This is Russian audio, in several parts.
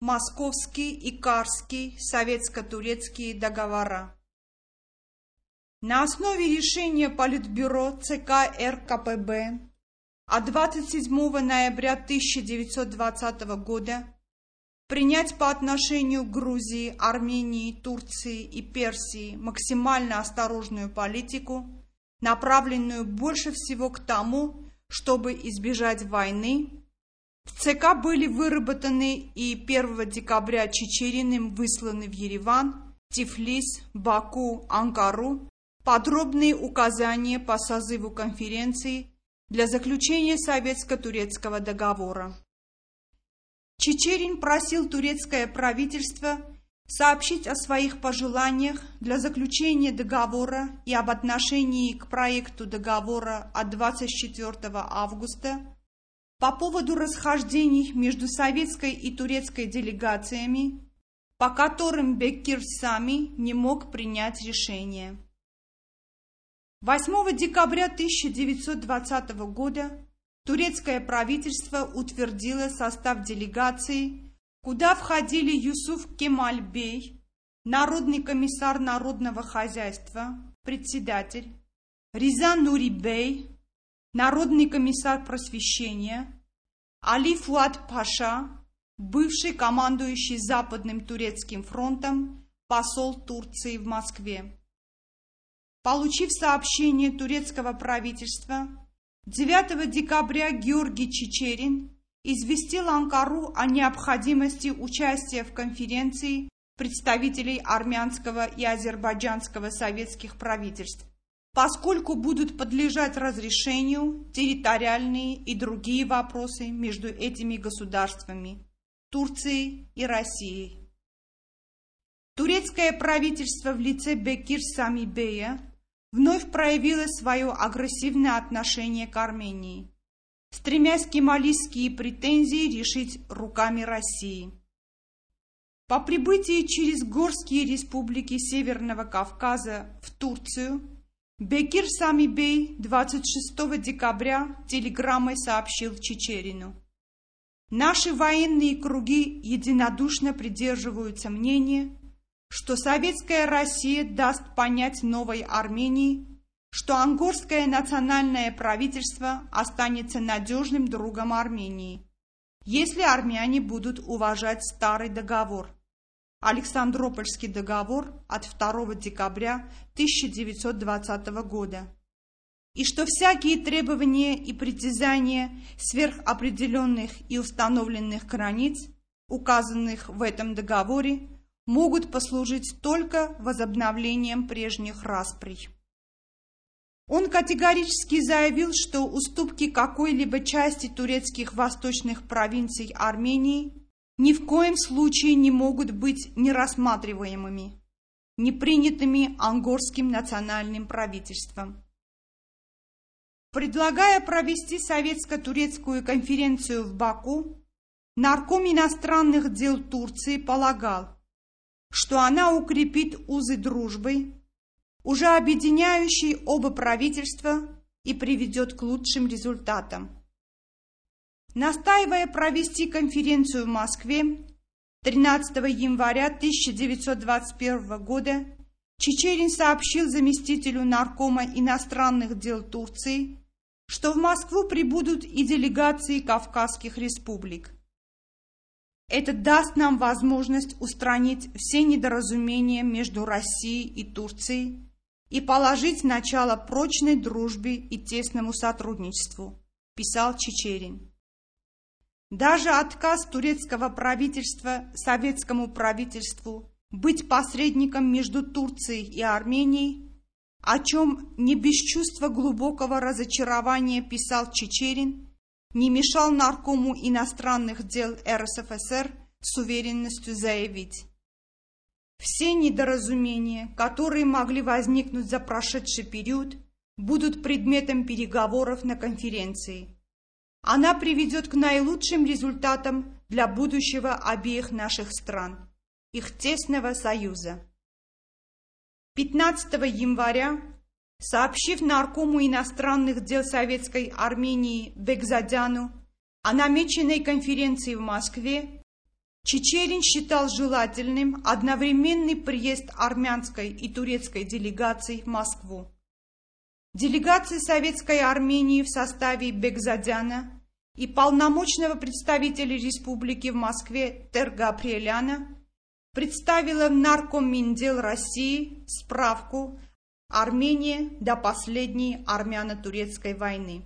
Московский и Карский советско-турецкие договора. На основе решения Политбюро ЦК РКПБ от 27 ноября 1920 года принять по отношению к Грузии, Армении, Турции и Персии максимально осторожную политику, направленную больше всего к тому, чтобы избежать войны, в ЦК были выработаны и 1 декабря Чечериным высланы в Ереван, Тифлис, Баку, Анкару подробные указания по созыву конференции для заключения советско-турецкого договора. Чечерин просил турецкое правительство сообщить о своих пожеланиях для заключения договора и об отношении к проекту договора от 24 августа по поводу расхождений между советской и турецкой делегациями, по которым Беккир сами не мог принять решение. 8 декабря 1920 года турецкое правительство утвердило состав делегации, куда входили Юсуф Кемаль-бей, народный комиссар народного хозяйства, председатель, Ризан Нури-бей, народный комиссар просвещения, Али Фуат Паша, бывший командующий Западным турецким фронтом, посол Турции в Москве. Получив сообщение турецкого правительства, 9 декабря Георгий Чечерин известил Анкару о необходимости участия в конференции представителей армянского и азербайджанского советских правительств, поскольку будут подлежать разрешению территориальные и другие вопросы между этими государствами, Турцией и Россией. Турецкое правительство в лице Бекир Самибея вновь проявило свое агрессивное отношение к Армении, стремясь кемалистские претензии решить руками России. По прибытии через горские республики Северного Кавказа в Турцию Бекир Самибей 26 декабря телеграммой сообщил Чечерину. Наши военные круги единодушно придерживаются мнения, что советская Россия даст понять новой Армении, что ангорское национальное правительство останется надежным другом Армении, если армяне будут уважать старый договор. Александропольский договор от 2 декабря 1920 года. И что всякие требования и притязания сверхопределенных и установленных границ, указанных в этом договоре, могут послужить только возобновлением прежних расприй. Он категорически заявил, что уступки какой-либо части турецких восточных провинций Армении ни в коем случае не могут быть нерассматриваемыми, не принятыми ангорским национальным правительством. Предлагая провести советско-турецкую конференцию в Баку, нарком иностранных дел Турции полагал, что она укрепит узы дружбы, уже объединяющие оба правительства и приведет к лучшим результатам. Настаивая провести конференцию в Москве 13 января 1921 года, Чечерин сообщил заместителю наркома иностранных дел Турции, что в Москву прибудут и делегации Кавказских республик. Это даст нам возможность устранить все недоразумения между Россией и Турцией и положить начало прочной дружбе и тесному сотрудничеству, писал Чечерин. Даже отказ турецкого правительства советскому правительству быть посредником между Турцией и Арменией, о чем не без чувства глубокого разочарования писал Чечерин, не мешал наркому иностранных дел РСФСР с уверенностью заявить. Все недоразумения, которые могли возникнуть за прошедший период, будут предметом переговоров на конференции. Она приведет к наилучшим результатам для будущего обеих наших стран, их тесного союза. 15 января сообщив наркому иностранных дел Советской Армении Бекзадяну о намеченной конференции в Москве, Чечерин считал желательным одновременный приезд армянской и турецкой делегаций в Москву. Делегации Советской Армении в составе Бекзадяна и полномочного представителя республики в Москве Тергаприэляна представила в Наркоминдел России справку Армения до последней армяно-турецкой войны.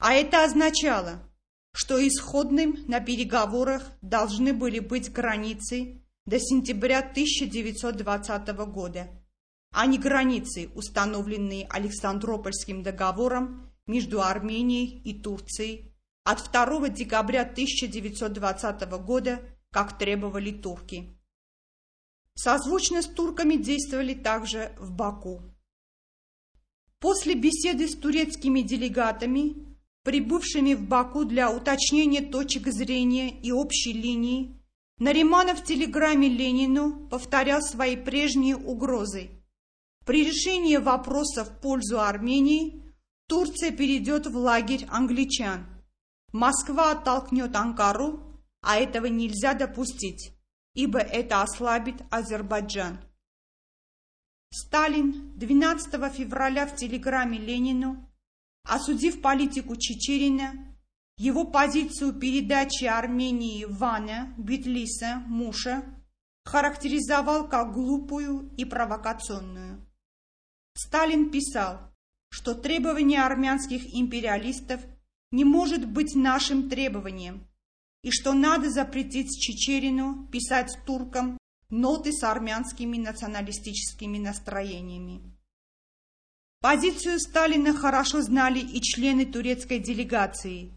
А это означало, что исходным на переговорах должны были быть границы до сентября 1920 года, а не границы, установленные Александропольским договором между Арменией и Турцией от 2 декабря 1920 года, как требовали турки. Созвучно с турками действовали также в Баку. После беседы с турецкими делегатами, прибывшими в Баку для уточнения точек зрения и общей линии, Нариманов в телеграмме Ленину повторял свои прежние угрозы. При решении вопроса в пользу Армении Турция перейдет в лагерь англичан. Москва оттолкнет Анкару, а этого нельзя допустить ибо это ослабит Азербайджан. Сталин 12 февраля в телеграмме Ленину, осудив политику Чечерина, его позицию передачи Армении Ваня, Битлиса, Муша, характеризовал как глупую и провокационную. Сталин писал, что требование армянских империалистов не может быть нашим требованием, и что надо запретить Чечерину писать туркам ноты с армянскими националистическими настроениями. Позицию Сталина хорошо знали и члены турецкой делегации,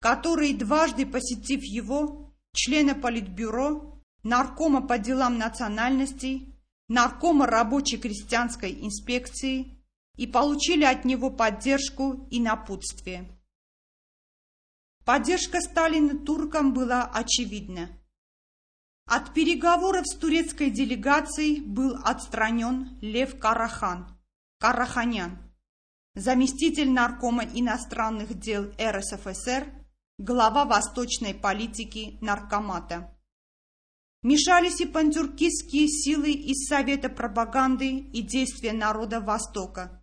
которые, дважды посетив его, члена Политбюро, наркома по делам национальностей, наркома рабочей крестьянской инспекции и получили от него поддержку и напутствие. Поддержка Сталина туркам была очевидна. От переговоров с турецкой делегацией был отстранен Лев Карахан, Караханян, заместитель наркома иностранных дел РСФСР, глава восточной политики наркомата. Мешались и пантюркистские силы из Совета пропаганды и действия народа Востока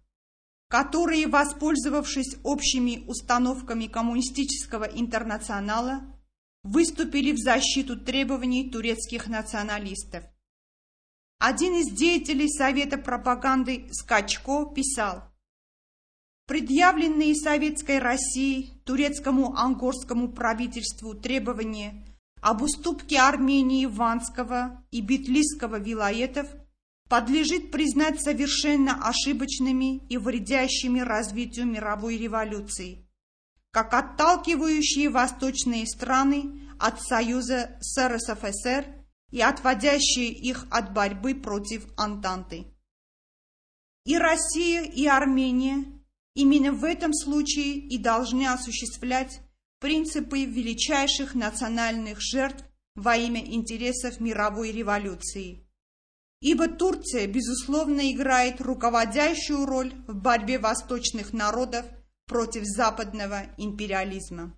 которые, воспользовавшись общими установками коммунистического интернационала, выступили в защиту требований турецких националистов. Один из деятелей Совета пропаганды Скачко писал, Предъявленные Советской России турецкому ангорскому правительству требования об уступке Армении Ванского и Битлисского вилаетов – подлежит признать совершенно ошибочными и вредящими развитию мировой революции, как отталкивающие восточные страны от союза с РСФСР и отводящие их от борьбы против Антанты. И Россия, и Армения именно в этом случае и должны осуществлять принципы величайших национальных жертв во имя интересов мировой революции – ибо Турция, безусловно, играет руководящую роль в борьбе восточных народов против западного империализма.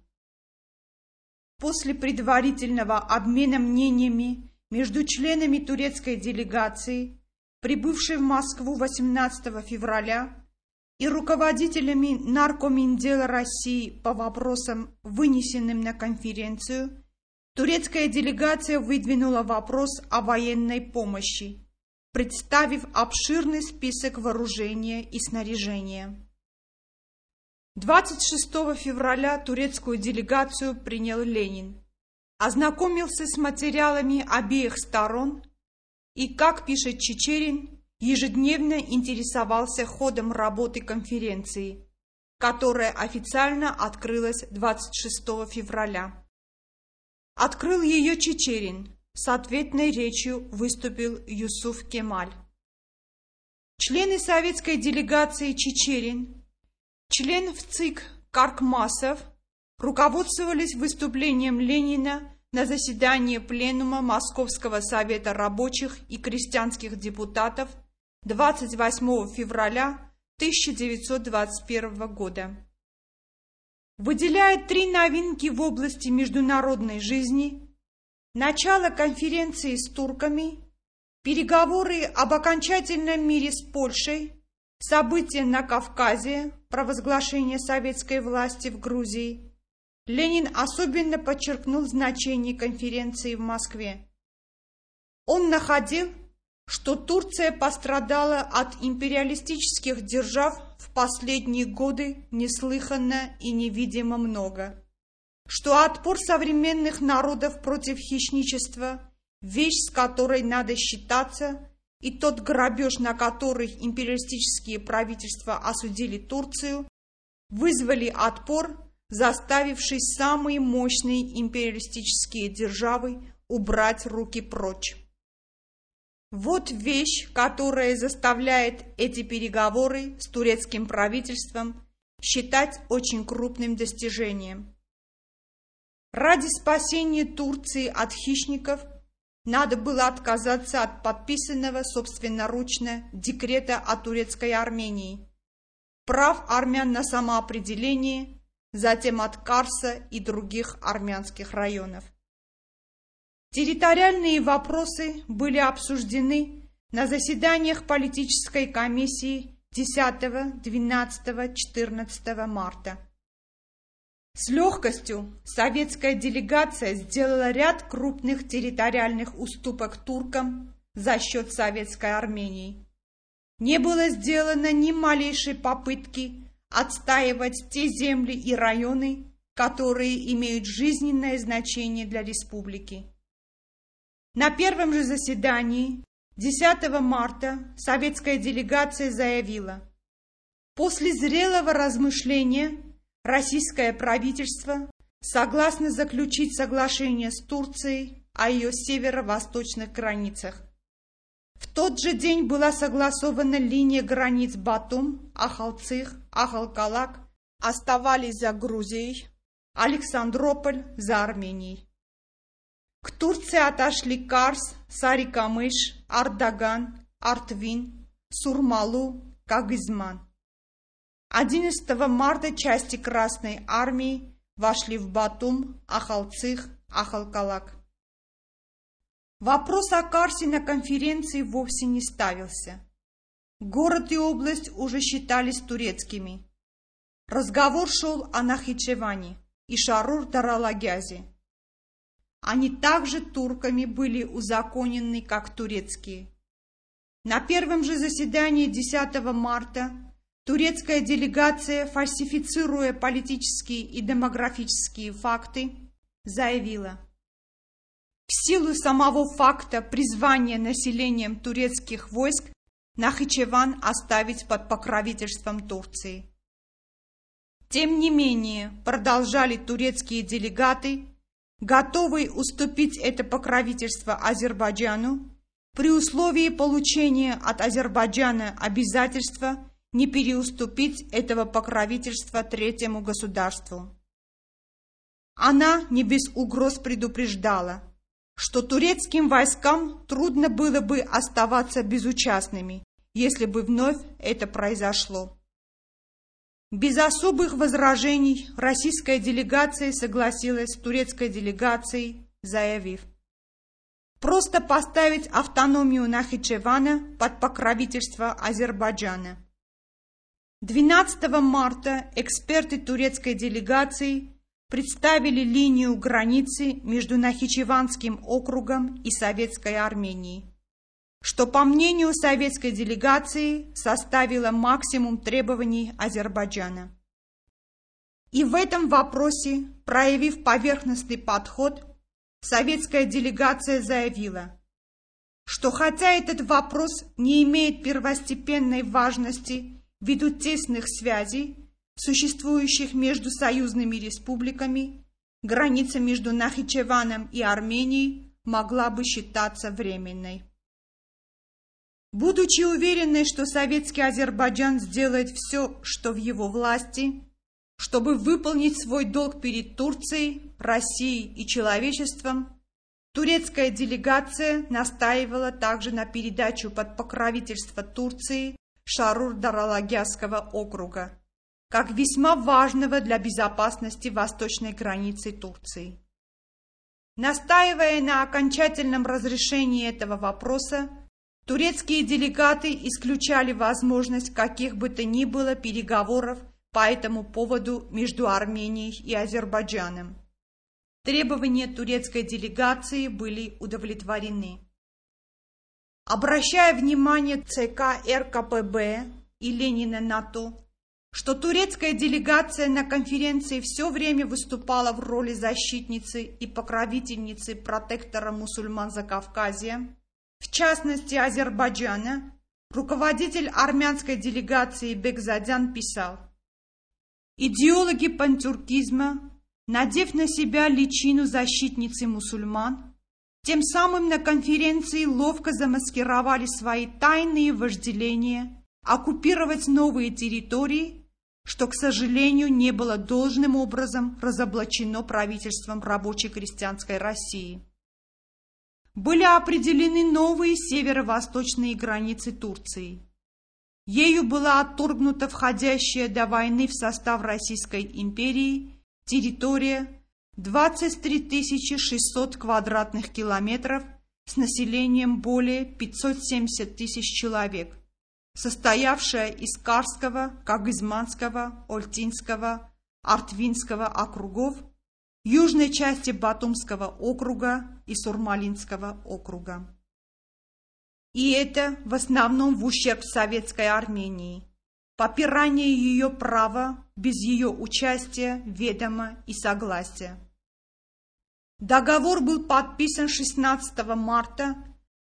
После предварительного обмена мнениями между членами турецкой делегации, прибывшей в Москву 18 февраля, и руководителями наркоминдела России по вопросам, вынесенным на конференцию, турецкая делегация выдвинула вопрос о военной помощи, представив обширный список вооружения и снаряжения. 26 февраля турецкую делегацию принял Ленин, ознакомился с материалами обеих сторон и, как пишет Чечерин, ежедневно интересовался ходом работы конференции, которая официально открылась 26 февраля. Открыл ее Чечерин, с ответной речью выступил Юсуф Кемаль. Члены советской делегации Чечерин, член в ЦИК Каркмасов руководствовались выступлением Ленина на заседании Пленума Московского совета рабочих и крестьянских депутатов 28 февраля 1921 года. Выделяет три новинки в области международной жизни Начало конференции с турками, переговоры об окончательном мире с Польшей, события на Кавказе, провозглашение советской власти в Грузии. Ленин особенно подчеркнул значение конференции в Москве. Он находил, что Турция пострадала от империалистических держав в последние годы неслыханно и невидимо много, что отпор современных народов против хищничества – вещь, с которой надо считаться, и тот грабеж, на который империалистические правительства осудили Турцию, вызвали отпор, заставивший самые мощные империалистические державы убрать руки прочь. Вот вещь, которая заставляет эти переговоры с турецким правительством считать очень крупным достижением. Ради спасения Турции от хищников надо было отказаться от подписанного собственноручно декрета о турецкой Армении, прав армян на самоопределение, затем от Карса и других армянских районов. Территориальные вопросы были обсуждены на заседаниях политической комиссии 10, 12, 14 марта. С легкостью советская делегация сделала ряд крупных территориальных уступок туркам за счет советской Армении. Не было сделано ни малейшей попытки отстаивать те земли и районы, которые имеют жизненное значение для республики. На первом же заседании 10 марта советская делегация заявила, после зрелого размышления российское правительство согласно заключить соглашение с Турцией о ее северо-восточных границах. В тот же день была согласована линия границ Батум, Ахалцих, Ахалкалак оставались за Грузией, Александрополь за Арменией. К Турции отошли Карс, Сарикамыш, Ардаган, Артвин, Сурмалу, Кагызман. 11 марта части Красной Армии вошли в Батум, Ахалцих, Ахалкалак. Вопрос о Карсе на конференции вовсе не ставился. Город и область уже считались турецкими. Разговор шел о Нахичеване и Шарур-Даралагязе. Они также турками были узаконены, как турецкие. На первом же заседании 10 марта турецкая делегация, фальсифицируя политические и демографические факты, заявила, в силу самого факта призвания населением турецких войск Нахичеван оставить под покровительством Турции. Тем не менее, продолжали турецкие делегаты готовый уступить это покровительство Азербайджану при условии получения от Азербайджана обязательства не переуступить этого покровительства третьему государству. Она не без угроз предупреждала, что турецким войскам трудно было бы оставаться безучастными, если бы вновь это произошло. Без особых возражений российская делегация согласилась с турецкой делегацией, заявив, просто поставить автономию Нахичевана под покровительство Азербайджана. 12 марта эксперты турецкой делегации представили линию границы между Нахичеванским округом и Советской Арменией что, по мнению советской делегации, составило максимум требований Азербайджана. И в этом вопросе, проявив поверхностный подход, советская делегация заявила, что хотя этот вопрос не имеет первостепенной важности ввиду тесных связей, существующих между союзными республиками, граница между Нахичеваном и Арменией могла бы считаться временной. Будучи уверенной, что советский Азербайджан сделает все, что в его власти, чтобы выполнить свой долг перед Турцией, Россией и человечеством, турецкая делегация настаивала также на передачу под покровительство Турции Шарур-Даралагясского округа, как весьма важного для безопасности восточной границы Турции. Настаивая на окончательном разрешении этого вопроса, турецкие делегаты исключали возможность каких бы то ни было переговоров по этому поводу между Арменией и Азербайджаном. Требования турецкой делегации были удовлетворены. Обращая внимание ЦК РКПБ и Ленина на то, что турецкая делегация на конференции все время выступала в роли защитницы и покровительницы протектора мусульман Закавказья, в частности Азербайджана, руководитель армянской делегации Бекзадян писал «Идеологи пантюркизма, надев на себя личину защитницы мусульман, тем самым на конференции ловко замаскировали свои тайные вожделения оккупировать новые территории что, к сожалению, не было должным образом разоблачено правительством рабочей крестьянской России. Были определены новые северо-восточные границы Турции. Ею была отторгнута входящая до войны в состав Российской империи территория 23 600 квадратных километров с населением более 570 тысяч человек – состоявшая из Карского, Кагызманского, Ольтинского, Артвинского округов, южной части Батумского округа и Сурмалинского округа. И это в основном в ущерб советской Армении. Попирание ее права без ее участия, ведома и согласия. Договор был подписан 16 марта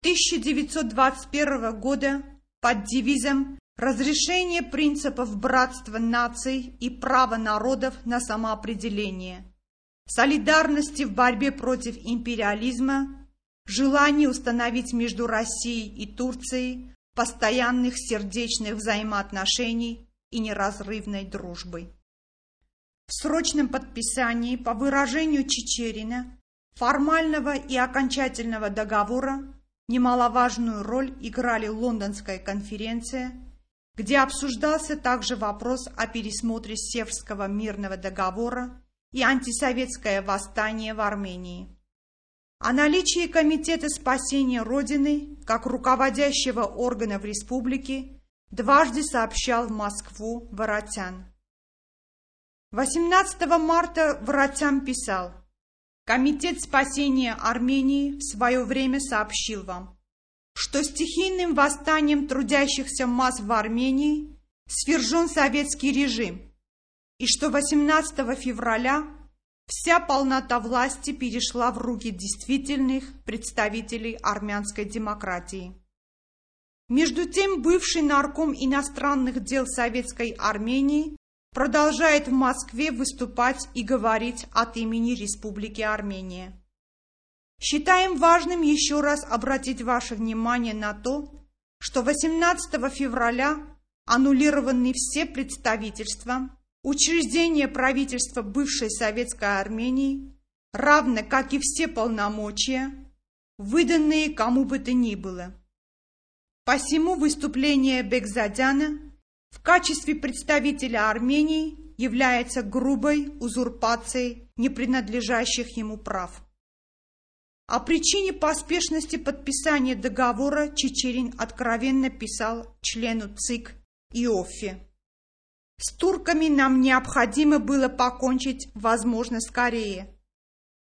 1921 года под девизом «Разрешение принципов братства наций и права народов на самоопределение», солидарности в борьбе против империализма, желание установить между Россией и Турцией постоянных сердечных взаимоотношений и неразрывной дружбы. В срочном подписании по выражению Чечерина формального и окончательного договора Немаловажную роль играли Лондонская конференция, где обсуждался также вопрос о пересмотре Севского мирного договора и антисоветское восстание в Армении. О наличии Комитета спасения Родины как руководящего органа в республике дважды сообщал в Москву Воротян. 18 марта Воротян писал Комитет спасения Армении в свое время сообщил вам, что стихийным восстанием трудящихся масс в Армении свержен советский режим, и что 18 февраля вся полнота власти перешла в руки действительных представителей армянской демократии. Между тем, бывший нарком иностранных дел Советской Армении продолжает в Москве выступать и говорить от имени Республики Армения. Считаем важным еще раз обратить ваше внимание на то, что 18 февраля аннулированы все представительства, учреждения правительства бывшей Советской Армении, равно как и все полномочия, выданные кому бы то ни было. Посему выступление Бекзадяна в качестве представителя Армении является грубой узурпацией непринадлежащих ему прав. О причине поспешности подписания договора Чечерин откровенно писал члену ЦИК Иоффе. С турками нам необходимо было покончить, возможно, скорее.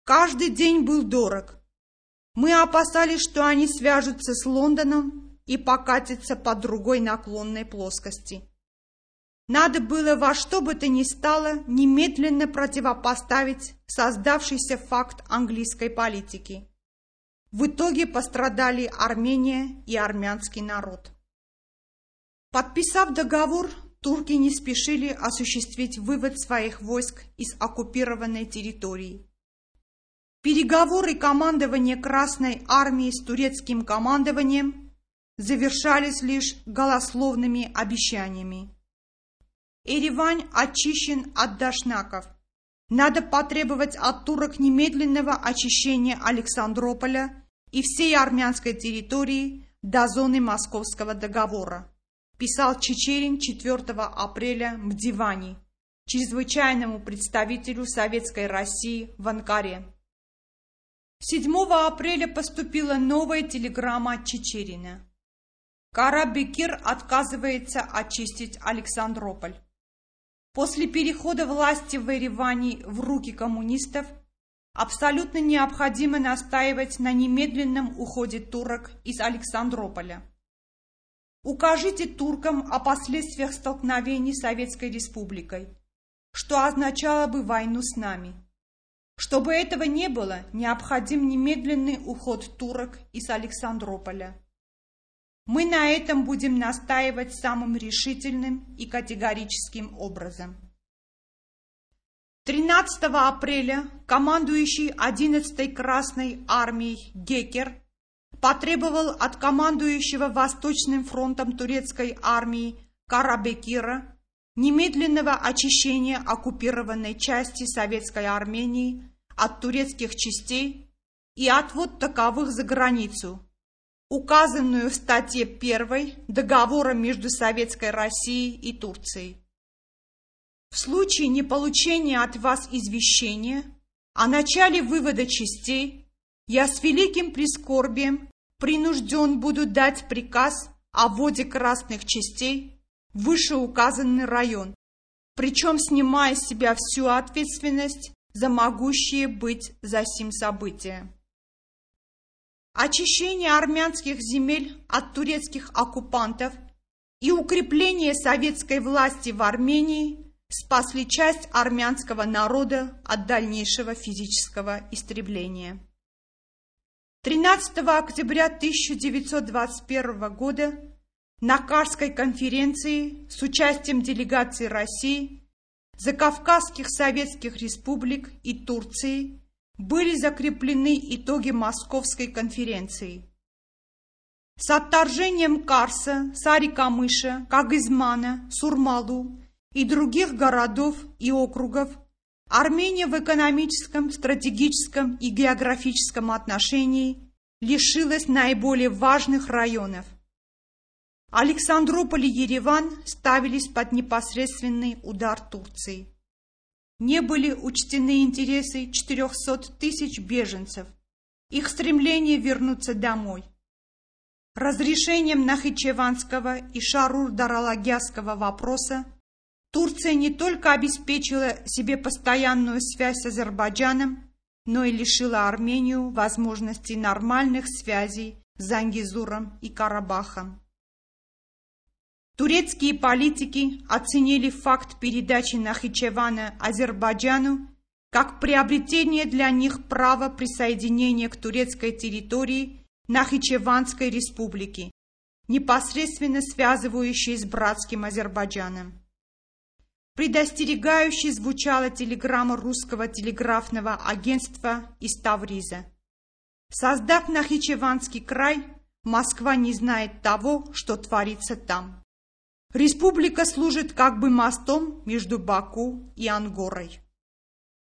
Каждый день был дорог. Мы опасались, что они свяжутся с Лондоном и покатятся по другой наклонной плоскости. Надо было во что бы то ни стало немедленно противопоставить создавшийся факт английской политики. В итоге пострадали Армения и армянский народ. Подписав договор, турки не спешили осуществить вывод своих войск из оккупированной территории. Переговоры командования Красной Армии с турецким командованием завершались лишь голословными обещаниями. Еревань очищен от дашнаков. Надо потребовать от турок немедленного очищения Александрополя и всей армянской территории до зоны Московского договора, писал Чечерин 4 апреля в Диване, чрезвычайному представителю Советской России в Анкаре. 7 апреля поступила новая телеграмма от Чечерина. Карабекир отказывается очистить Александрополь. После перехода власти в Ереване в руки коммунистов абсолютно необходимо настаивать на немедленном уходе турок из Александрополя. Укажите туркам о последствиях столкновений с Советской Республикой, что означало бы войну с нами. Чтобы этого не было, необходим немедленный уход турок из Александрополя. Мы на этом будем настаивать самым решительным и категорическим образом. 13 апреля командующий 11-й Красной армией Гекер потребовал от командующего Восточным фронтом турецкой армии Карабекира немедленного очищения оккупированной части Советской Армении от турецких частей и отвод таковых за границу, указанную в статье 1 договора между Советской Россией и Турцией. В случае неполучения от вас извещения о начале вывода частей, я с великим прискорбием принужден буду дать приказ о вводе красных частей вышеуказанный район, причем снимая с себя всю ответственность за могущие быть за сим события. Очищение армянских земель от турецких оккупантов и укрепление советской власти в Армении спасли часть армянского народа от дальнейшего физического истребления. 13 октября 1921 года на Карской конференции с участием делегаций России, Закавказских Советских Республик и Турции были закреплены итоги Московской конференции. С отторжением Карса, Сарикамыша, Кагызмана, Сурмалу и других городов и округов Армения в экономическом, стратегическом и географическом отношении лишилась наиболее важных районов Александрополь и Ереван ставились под непосредственный удар Турции. Не были учтены интересы 400 тысяч беженцев, их стремление вернуться домой. Разрешением Нахичеванского и Шарур-Даралагяского вопроса Турция не только обеспечила себе постоянную связь с Азербайджаном, но и лишила Армению возможности нормальных связей с Зангизуром и Карабахом. Турецкие политики оценили факт передачи Нахичевана Азербайджану как приобретение для них права присоединения к турецкой территории Нахичеванской республики, непосредственно связывающей с братским Азербайджаном. Предостерегающе звучала телеграмма русского телеграфного агентства из Тавриза. Создав Нахичеванский край, Москва не знает того, что творится там. Республика служит как бы мостом между Баку и Ангорой.